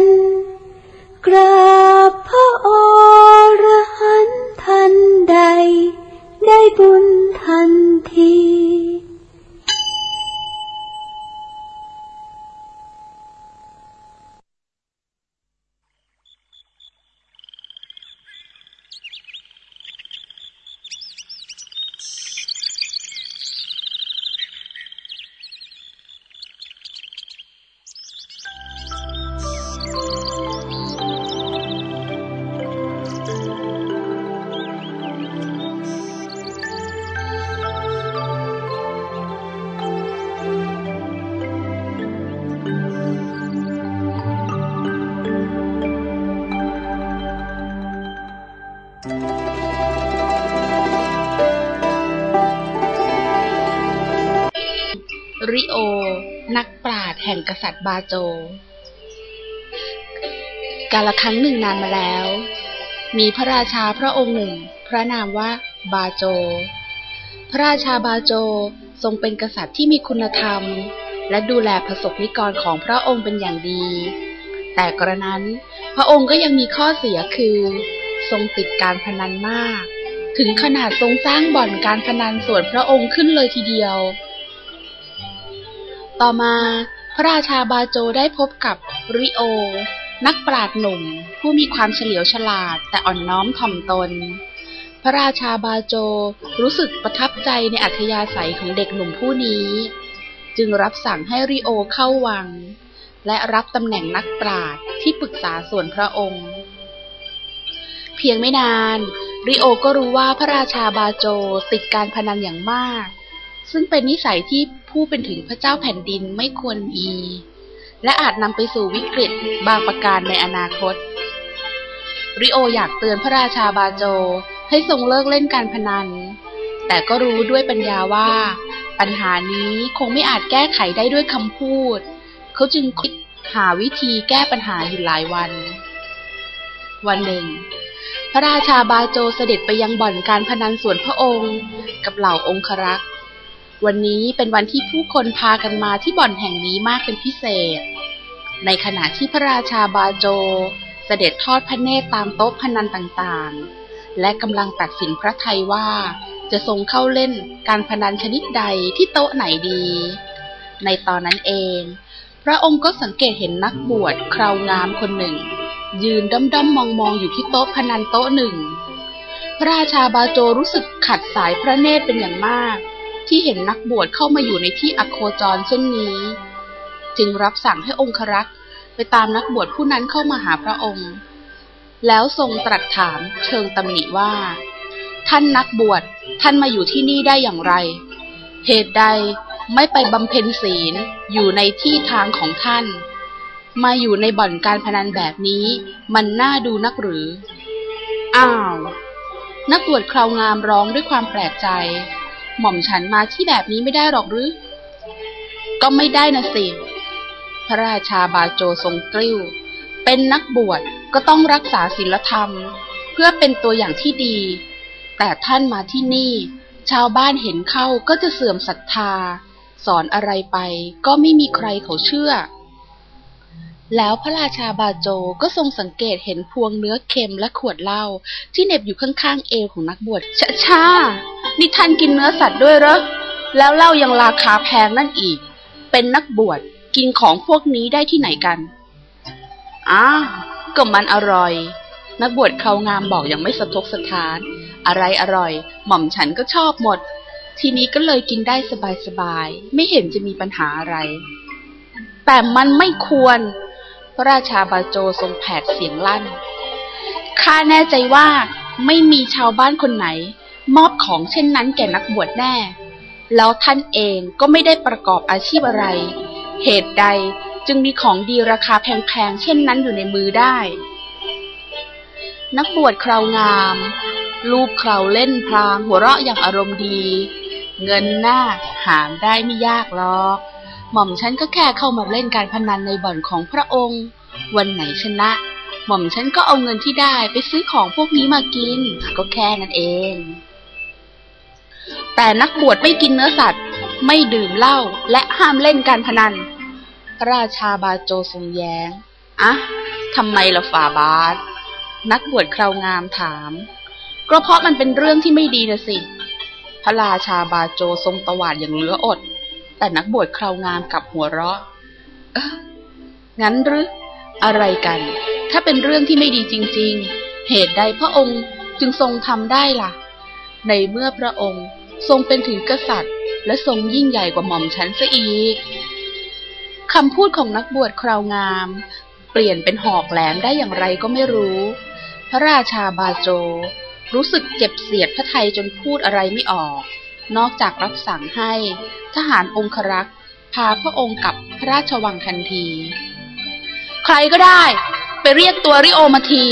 น แห่งกษัตริย์บาโจ กาลครั้งหนึ่งนานมาแล้ว มีพระราชาพระองค์หนึ่ง พระนามว่าบาโจ พระราชาบาโจทรงเป็นกษัตริย์ที่มีคุณธรรม และดูแลประสบนิกรของพระองค์เป็นอย่างดี แต่กระนั้นพระองค์ก็ยังมีข้อเสียคือ ทรงติดการพนันมาก ถึงขนาดทรงสร้างบ่อนการพนันส่วนพระองค์ขึ้นเลยทีเดียว ต่อมา พระราชาบาโจได้พบกับริโอ นักปราชญ์หนุ่ม ผู้มีความเฉลียวฉลาดแต่อ่อนน้อมถ่อมตน พระราชาบาโจรู้สึกประทับใจในอัธยาศัยของเด็กหนุ่มผู้นี้ จึงรับสั่งให้ริโอเข้าวัง และรับตำแหน่งนักปราชญ์ที่ปรึกษาส่วนพระองค์ เพียงไม่นาน ริโอก็รู้ว่าพระราชาบาโจติดการพนันอย่างมาก ซึ่งเป็นนิสัยที่ผู้เป็นถึงพระเจ้าแผ่นดินไม่ควรมี และอาจนำไปสู่วิกฤตบางประการในอนาคต ริโออยากเตือนพระราชาบาโจให้ทรงเลิกเล่นการพนัน แต่ก็รู้ด้วยปัญญาว่า ปัญหานี้คงไม่อาจแก้ไขได้ด้วยคำพูด เขาจึงคิดหาวิธีแก้ปัญหาอยู่หลายวัน วันหนึ่ง พระราชาบาโจเสด็จไปยังบ่อนการพนันส่วนพระองค์ กับเหล่าองครักษ์ วันนี้เป็นวันที่ผู้คนพากันมาที่บ่อนแห่งนี้มากเป็นพิเศษ ในขณะที่พระราชาบาโจเสด็จทอดพระเนตรตามโต๊ะพนันต่างๆ และกำลังตัดสินพระไทยว่าจะทรงเข้าเล่นการพนันชนิดใดที่โต๊ะไหนดี ในตอนนั้นเอง พระองค์ก็สังเกตเห็นนักบวชคราวงามคนหนึ่ง ยืนด้อมๆมองๆอยู่ที่โต๊ะพนันโต๊ะหนึ่ง พระราชาบาโจรู้สึกขัดสายพระเนตรเป็นอย่างมาก ที่เห็นนักบวชเข้ามาอยู่ในที่อโคจรเช่นนี้ จึงรับสั่งให้องครักษ์ไปตามนักบวชผู้นั้นเข้ามาหาพระองค์ แล้วทรงตรัสถามเชิงตำหนิว่า ท่านนักบวชท่านมาอยู่ที่นี่ได้อย่างไร เหตุใดไม่ไปบำเพ็ญศีลอยู่ในที่ทางของท่าน มาอยู่ในบ่อนการพนันแบบนี้มันน่าดูนักหรือ อ้าว นักบวชคราวงามร้องด้วยความแปลกใจ หม่อมฉันมาที่แบบนี้ไม่ได้หรอกหรือ ก็ไม่ได้นะสิ พระราชาบาโจทรงกลิ้ว เป็นนักบวชก็ต้องรักษาศีลธรรม เพื่อเป็นตัวอย่างที่ดี แต่ท่านมาที่นี่ ชาวบ้านเห็นเข้าก็จะเสื่อมศรัทธา สอนอะไรไปก็ไม่มีใครเขาเชื่อ แล้วพระราชาบาโจก็ทรงสังเกตเห็นพวงเนื้อเค็มและขวดเหล้าที่เน็บอยู่ข้างๆเอวของนักบวชชะชา นี่ท่านกินเนื้อสัตว์ด้วยเหรอ แล้วเหล้ายังราคาแพงนั่นอีก เป็นนักบวชกินของพวกนี้ได้ที่ไหนกัน อ้า ก็มันอร่อย นักบวชเขางามบอกอย่างไม่สะทกสะท้าน อะไรอร่อย หม่อมฉันก็ชอบหมด ทีนี้ก็เลยกินได้สบายๆ ไม่เห็นจะมีปัญหาอะไร แต่มันไม่ควร พระราชาบาโจทรงแผดเสียงลั่น ข้าแน่ใจว่าไม่มีชาวบ้านคนไหน มอบของเช่นนั้นแก่นักบวชแน่ แล้วท่านเองก็ไม่ได้ประกอบอาชีพอะไร เหตุใดจึงมีของดีราคาแพงๆ เช่นนั้นอยู่ในมือได้ นักบวชคราวงาม รูปคราวเล่นพลางหัวเราะอย่างอารมณ์ดี เงินหน้าหามได้ไม่ยากหรอก หม่อมฉันก็แค่เข้ามาเล่นการพนันในบ่อนของพระองค์ วันไหนชนะ หม่อมฉันก็เอาเงินที่ได้ไปซื้อของพวกนี้มากิน ก็แค่นั้นเอง แต่นักบวชไม่กินเนื้อสัตว์ ไม่ดื่มเหล้าและห้ามเล่นการพนันพระราชาบาโจทรงแย้ง อะทำไมล่ะฝ่าบาท นักบวชคราวงามถาม ก็เพราะมันเป็นเรื่องที่ไม่ดีนะสิ พระราชาบาโจทรงตวาดอย่างเหลืออด แต่นักบวชคราวงามกับหัวเราะเอองั้นหรืออะไรกัน ถ้าเป็นเรื่องที่ไม่ดีจริง ๆ เหตุใดพระองค์จึงทรงทำได้ล่ะ ในเมื่อพระองค์ ทรงเป็นถึงกษัตริย์ และทรงยิ่งใหญ่กว่าหม่อมฉันซะอีกคำพูดของนักบวชคราวงาม เปลี่ยนเป็นหอกแหลมได้อย่างไรก็ไม่รู้ พระราชาบาโจ รู้สึกเจ็บเสียดพระไทยจนพูดอะไรไม่ออก นอกจากรับสั่งให้ ทหารองครักษ์พาพระองค์กลับพระราชวังทันที ใครก็ได้ ไปเรียกตัวริโอมาที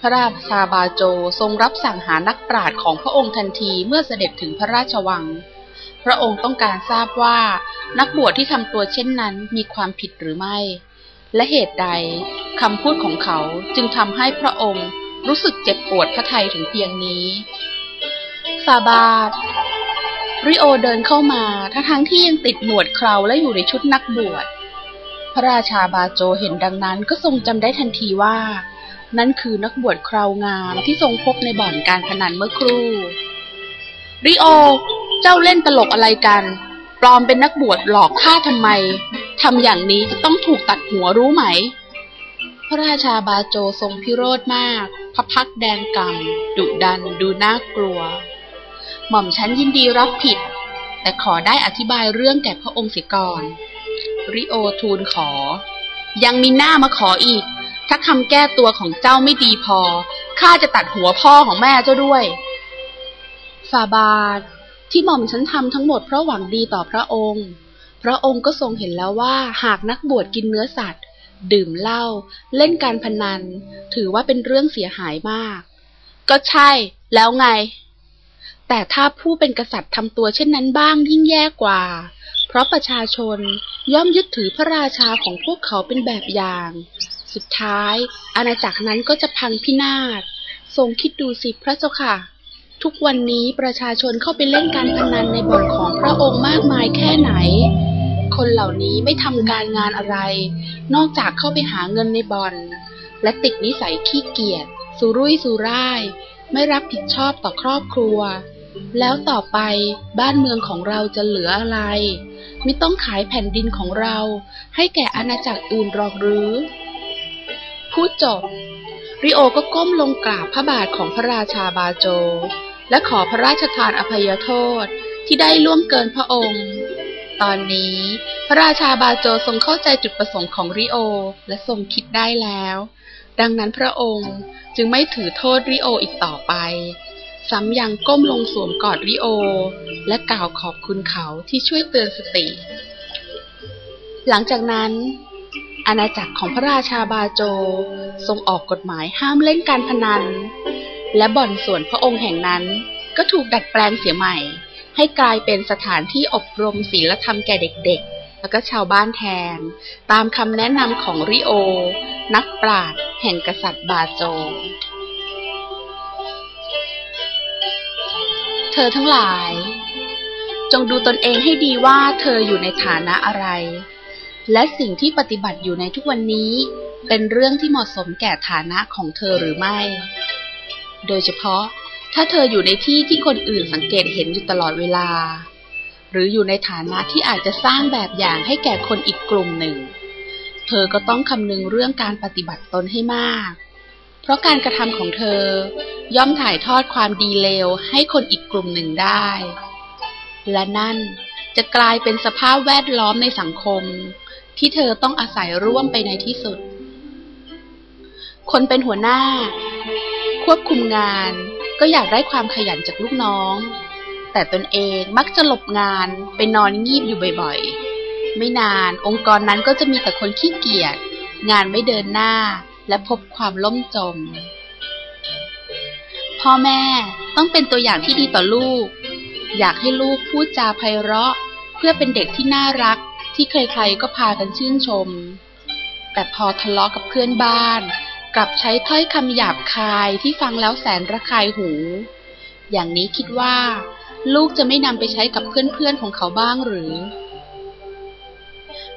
พระราชาบาโจทรงรับสั่งหานักปราชญ์ของพระองค์ทันทีเมื่อเสด็จถึงพระราชวัง พระองค์ต้องการทราบว่านักบวชที่ทำตัวเช่นนั้นมีความผิดหรือไม่ และเหตุใดคำพูดของเขาจึงทำให้พระองค์รู้สึกเจ็บปวดพระทัยถึงเพียงนี้ฟาบาทริโอเดินเข้ามาทั้งทั้งที่ยังติดหนวดเคราและอยู่ในชุดนักบวช พระราชาบาโจเห็นดังนั้นก็ทรงจำได้ทันทีว่า นั่นคือนักบวชคราวงามที่ทรงพบในบ่อนการพนันเมื่อครู่ ริโอ เจ้าเล่นตลกอะไรกัน ปลอมเป็นนักบวชหลอกข้าทำไม ทำอย่างนี้จะต้องถูกตัดหัวรู้ไหม พระราชาบาโจทรงพิโรธมาก พระพักแดงกำดุดันดูน่ากลัว หม่อมฉันยินดีรับผิด แต่ขอได้อธิบายเรื่องแก่พระองค์เสียก่อน ริโอทูลขอ ยังมีหน้ามาขออีก ถ้าคำแก้ตัวของเจ้าไม่ดีพอ ข้าจะตัดหัวพ่อของแม่เจ้าด้วย ฟาบาทที่หม่อมฉันทำทั้งหมดเพราะหวังดีต่อพระองค์ พระองค์ก็ทรงเห็นแล้วว่าหากนักบวชกินเนื้อสัตว์ ดื่มเหล้าเล่นการพนัน ถือว่าเป็นเรื่องเสียหายมาก ก็ใช่แล้วไง แต่ถ้าผู้เป็นกษัตริย์ทำตัวเช่นนั้นบ้างยิ่งแย่กว่า เพราะประชาชนย่อมยึดถือพระราชาของพวกเขาเป็นแบบอย่าง สุดท้าย อาณาจักรนั้นก็จะพังพินาศ ทรงคิดดูสิพระเจ้าค่ะ ทุกวันนี้ประชาชนเข้าไปเล่นการพนันในบ่อนของพระองค์มากมายแค่ไหน คนเหล่านี้ไม่ทำการงานอะไร นอกจากเข้าไปหาเงินในบอลและติดนิสัยขี้เกียจสุรุ่ยสุร่าย ไม่รับผิดชอบต่อครอบครัว แล้วต่อไปบ้านเมืองของเราจะเหลืออะไร ไม่ต้องขายแผ่นดินของเรา ให้แก่อาณาจักรอื่นหรอกหรือ พูดจบ ริโอก็ก้มลงกราบพระบาทของพระราชาบาโจ และขอพระราชทานอภัยโทษที่ได้ล่วงเกินพระองค์ ตอนนี้ พระราชาบาโจทรงเข้าใจจุดประสงค์ของริโอและทรงคิดได้แล้ว ดังนั้นพระองค์จึงไม่ถือโทษริโออีกต่อไป ซ้ำยังก้มลงสวมกอดริโอ และกล่าวขอบคุณเขาที่ช่วยเตือนสติ หลังจากนั้น อาณาจักรของพระราชาบาโจ ทรงออกกฎหมายห้ามเล่นการพนัน และบ่อนส่วนพระองค์แห่งนั้น ก็ถูกดัดแปลงเสียใหม่ ให้กลายเป็นสถานที่อบรมศีลธรรมแก่เด็กๆ แล้วก็ชาวบ้านแทน ตามคำแนะนำของริโอ นักปราชญ์แห่งกษัตริย์บาโจ เธอทั้งหลาย จงดูตนเองให้ดีว่าเธออยู่ในฐานะอะไร และสิ่งที่ปฏิบัติอยู่ในทุกวันนี้ เป็นเรื่องที่เหมาะสมแก่ฐานะของเธอหรือไม่ โดยเฉพาะถ้าเธออยู่ในที่ที่คนอื่นสังเกตเห็นอยู่ตลอดเวลา หรืออยู่ในฐานะที่อาจจะสร้างแบบอย่างให้แก่คนอีกกลุ่มหนึ่ง เธอก็ต้องคำนึงเรื่องการปฏิบัติตนให้มาก เพราะการกระทำของเธอย่อมถ่ายทอดความดีเลวให้คนอีกกลุ่มหนึ่งได้ และนั่นจะกลายเป็นสภาพแวดล้อมในสังคม ที่เธอต้องอาศัยร่วมไปในที่สุด คนเป็นหัวหน้า ควบคุมงานก็อยากได้ความขยันจากลูกน้อง แต่ตนเองมักจะหลบงานไปนอนงีบอยู่บ่อยๆ ไม่นานองค์กรนั้นก็จะมีแต่คนขี้เกียจงานไม่เดินหน้าและพบความล่มจม พ่อแม่ต้องเป็นตัวอย่างที่ดีต่อลูก อยากให้ลูกพูดจาไพเราะ เพื่อเป็นเด็กที่น่ารัก ที่ใครๆก็พากันชื่นชม แต่พอทะเลาะกับเพื่อนบ้าน กลับใช้ถ้อยคำหยาบคายที่ฟังแล้วแสนระคายหู อย่างนี้คิดว่า ลูกจะไม่นำไปใช้กับเพื่อนๆของเขาบ้างหรือ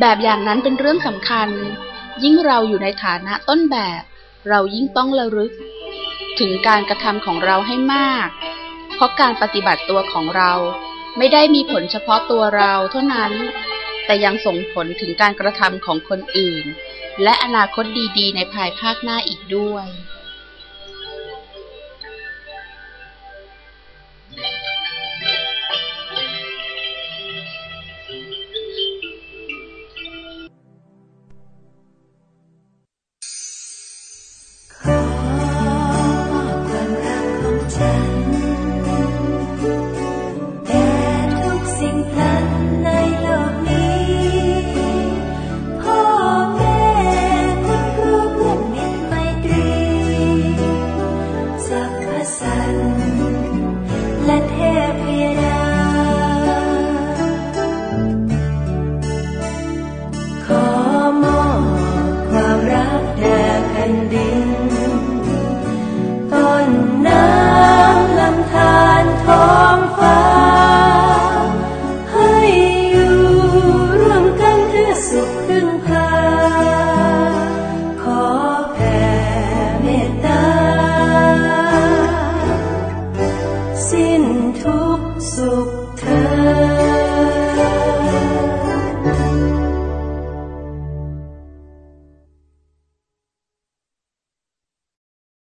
แบบอย่างนั้นเป็นเรื่องสำคัญ ยิ่งเราอยู่ในฐานะต้นแบบ เรายิ่งต้องระลึก ถึงการกระทำของเราให้มาก เพราะการปฏิบัติตัวของเราไม่ได้มีผลเฉพาะตัวเราเท่านั้น แต่ยังส่งผลถึงการกระทำของคนอื่น และอนาคตดีๆ ในภายภาคหน้าอีกด้วย